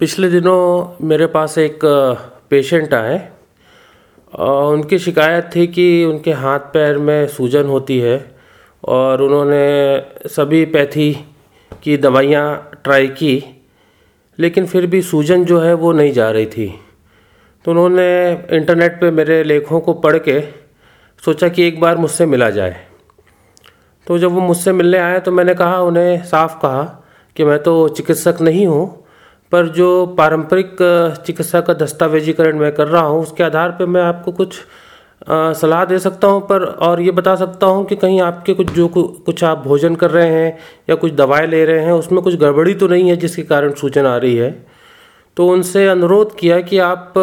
पिछले दिनों मेरे पास एक पेशेंट आए उनकी शिकायत थी कि उनके हाथ पैर में सूजन होती है और उन्होंने सभी पैथी की दवाइयाँ ट्राई की, लेकिन फिर भी सूजन जो है वो नहीं जा रही थी। तो उन्होंने इंटरनेट पे मेरे लेखों को पढ़ के सोचा कि एक बार मुझसे मिला जाए। तो जब वो मुझसे मिलने आए तो मैंने कहा, उन्हें साफ़ कहा कि मैं तो चिकित्सक नहीं हूँ पर जो पारंपरिक चिकित्सा का दस्तावेजीकरण मैं कर रहा हूँ, उसके आधार पर मैं आपको कुछ सलाह दे सकता हूँ, पर, और ये बता सकता हूँ कि कहीं आपके कुछ जो कुछ आप भोजन कर रहे हैं या कुछ दवाएँ ले रहे हैं, उसमें कुछ गड़बड़ी तो नहीं है जिसके कारण सूचन आ रही है। तो उनसे अनुरोध किया कि आप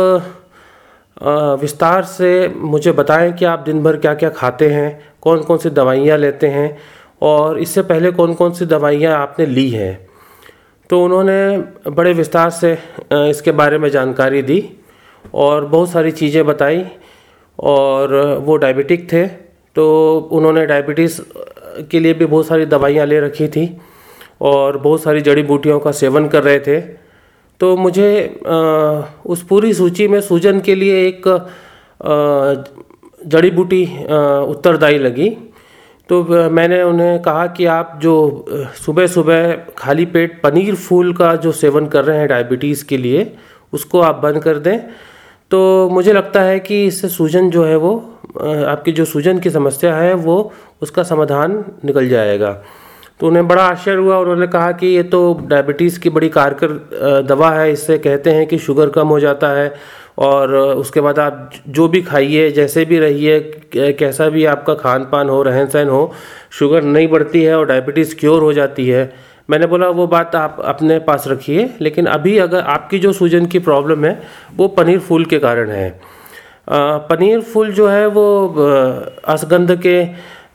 विस्तार से मुझे बताएँ कि आप दिन भर क्या क्या खाते हैं कौन कौन सी दवाइयाँ लेते हैं, और इससे पहले कौन कौन सी दवाइयाँ आपने ली हैं। तो उन्होंने बड़े विस्तार से इसके बारे में जानकारी दी और बहुत सारी चीज़ें बताई और वो डायबिटिक थे। तो उन्होंने डायबिटीज़ के लिए भी बहुत सारी दवाइयाँ ले रखी थी और बहुत सारी जड़ी बूटियों का सेवन कर रहे थे। तो मुझे उस पूरी सूची में सूजन के लिए एक जड़ी बूटी उत्तरदायी लगी। तो मैंने उन्हें कहा कि आप जो सुबह सुबह खाली पेट पनीर फूल का जो सेवन कर रहे हैं डायबिटीज़ के लिए, उसको आप बंद कर दें। तो मुझे लगता है कि इससे सूजन जो है वो आपकी जो सूजन की समस्या है, वो उसका समाधान निकल जाएगा। तो उन्हें बड़ा आश्चर्य हुआ। और उन्होंने कहा कि ये तो डायबिटीज़ की बड़ी कारगर दवा है। इससे कहते हैं कि शुगर कम हो जाता है और उसके बाद आप जो भी खाइए, जैसे भी रहिए कैसा भी आपका खान पान हो रहन सहन हो, शुगर नहीं बढ़ती है और डायबिटीज़ क्योर हो जाती है। मैंने बोला, वो बात आप अपने पास रखिए, लेकिन अभी अगर आपकी जो सूजन की प्रॉब्लम है, वो पनीर फूल के कारण है। पनीर फूल जो है, वो असगंध के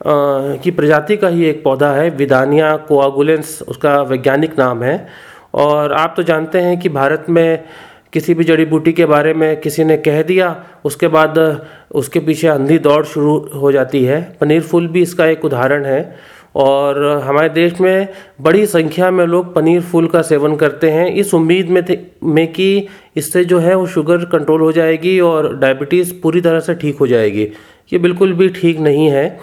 की प्रजाति का ही एक पौधा है, विदानिया कोआगुलेंस, उसका वैज्ञानिक नाम है। और आप तो जानते हैं कि भारत में किसी भी जड़ी बूटी के बारे में किसी ने कह दिया, उसके बाद, उसके पीछे अंधी दौड़ शुरू हो जाती है। पनीर फूल भी इसका एक उदाहरण है। और हमारे देश में बड़ी संख्या में लोग पनीर फूल का सेवन करते हैं। इस उम्मीद में थे, में कि इससे जो है वो शुगर कंट्रोल हो जाएगी और डायबिटीज़ पूरी तरह से ठीक हो जाएगी। ये बिल्कुल भी ठीक नहीं है।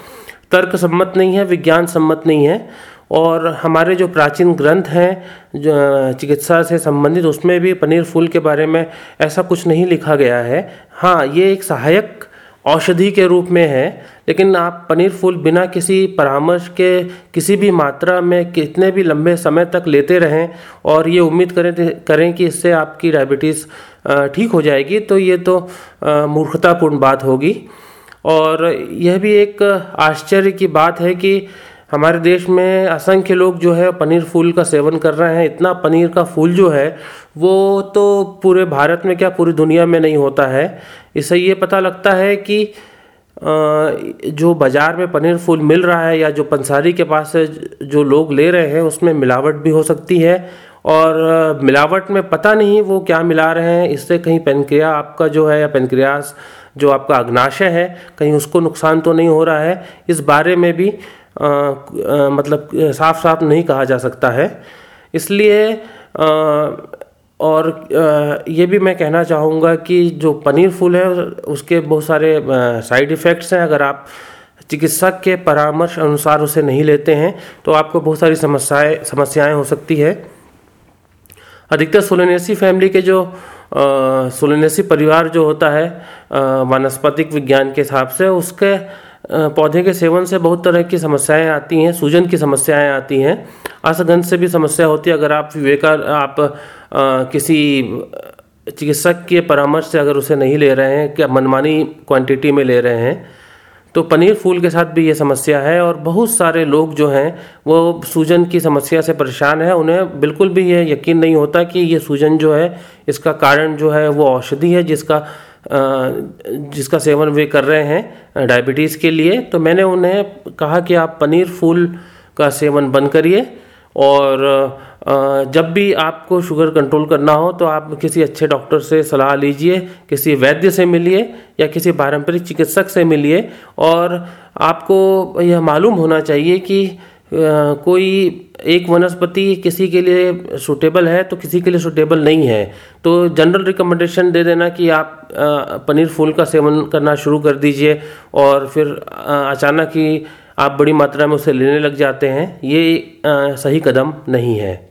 तर्क सम्मत नहीं है विज्ञान सम्मत नहीं है। और हमारे जो प्राचीन ग्रंथ हैं, जो चिकित्सा से संबंधित, उसमें भी पनीर फूल के बारे में ऐसा कुछ नहीं लिखा गया है। हाँ ये एक सहायक औषधि के रूप में है, लेकिन आप पनीर फूल बिना किसी परामर्श के, किसी भी मात्रा में कितने भी लंबे समय तक लेते रहें, और ये उम्मीद करें करें कि इससे आपकी डायबिटीज़ ठीक हो जाएगी तो ये तो मूर्खतापूर्ण बात होगी। और यह भी एक आश्चर्य की बात है कि हमारे देश में असंख्य लोग जो है पनीर फूल का सेवन कर रहे हैं। इतना पनीर का फूल जो है, वो तो पूरे भारत में क्या पूरी दुनिया में नहीं होता है। इससे ये पता लगता है कि जो बाज़ार में पनीर फूल मिल रहा है या जो पंसारी के पास से जो लोग ले रहे हैं, उसमें मिलावट भी हो सकती है। और मिलावट में पता नहीं वो क्या मिला रहे हैं। इससे कहीं पेनक्रिया आपका जो है या पेनक्रियास जो आपका अग्नाशय है कहीं उसको नुकसान तो नहीं हो रहा है इस बारे में भी आ, आ, मतलब साफ़ साफ़ नहीं कहा जा सकता है। इसलिए आ, और ये भी मैं कहना चाहूँगा कि जो पनीर फूल है उसके बहुत सारे साइड इफ़ेक्ट्स हैं। अगर आप चिकित्सक के परामर्श अनुसार उसे नहीं लेते हैं तो आपको बहुत सारी समस्याएँ समस्याएँ हो सकती है। अधिकतर सोलेनेसी फैमिली के जो सोलेनेसी परिवार जो होता है वनस्पतिक विज्ञान के हिसाब से उसके पौधे के सेवन से बहुत तरह की समस्याएँ आती हैं सूजन की समस्याएँ आती हैं। असगंध से भी समस्या होती है अगर आप विवेकार आप आ, किसी चिकित्सक के परामर्श से अगर उसे नहीं ले रहे हैं कि मनमानी क्वांटिटी में ले रहे हैं तो पनीर फूल के साथ भी ये समस्या है और बहुत सारे लोग जो हैं, वो सूजन की समस्या से परेशान है। उन्हें बिल्कुल भी ये यकीन नहीं होता कि ये सूजन जो है, इसका कारण जो है, वो औषधि है जिसका जिसका सेवन वे कर रहे हैं डायबिटीज़ के लिए। तो मैंने उन्हें कहा कि आप पनीर फूल का सेवन बंद करिए और जब भी आपको शुगर कंट्रोल करना हो तो आप किसी अच्छे डॉक्टर से सलाह लीजिए, किसी वैद्य से मिलिए, या किसी पारंपरिक चिकित्सक से मिलिए। और आपको यह मालूम होना चाहिए कि कोई एक वनस्पति किसी के लिए सूटेबल है तो किसी के लिए सूटेबल नहीं है। तो जनरल रिकमेंडेशन दे देना कि आप पनीर फूल का सेवन करना शुरू कर दीजिए, और फिर अचानक ही आप बड़ी मात्रा में उसे लेने लग जाते हैं। ये सही कदम नहीं है।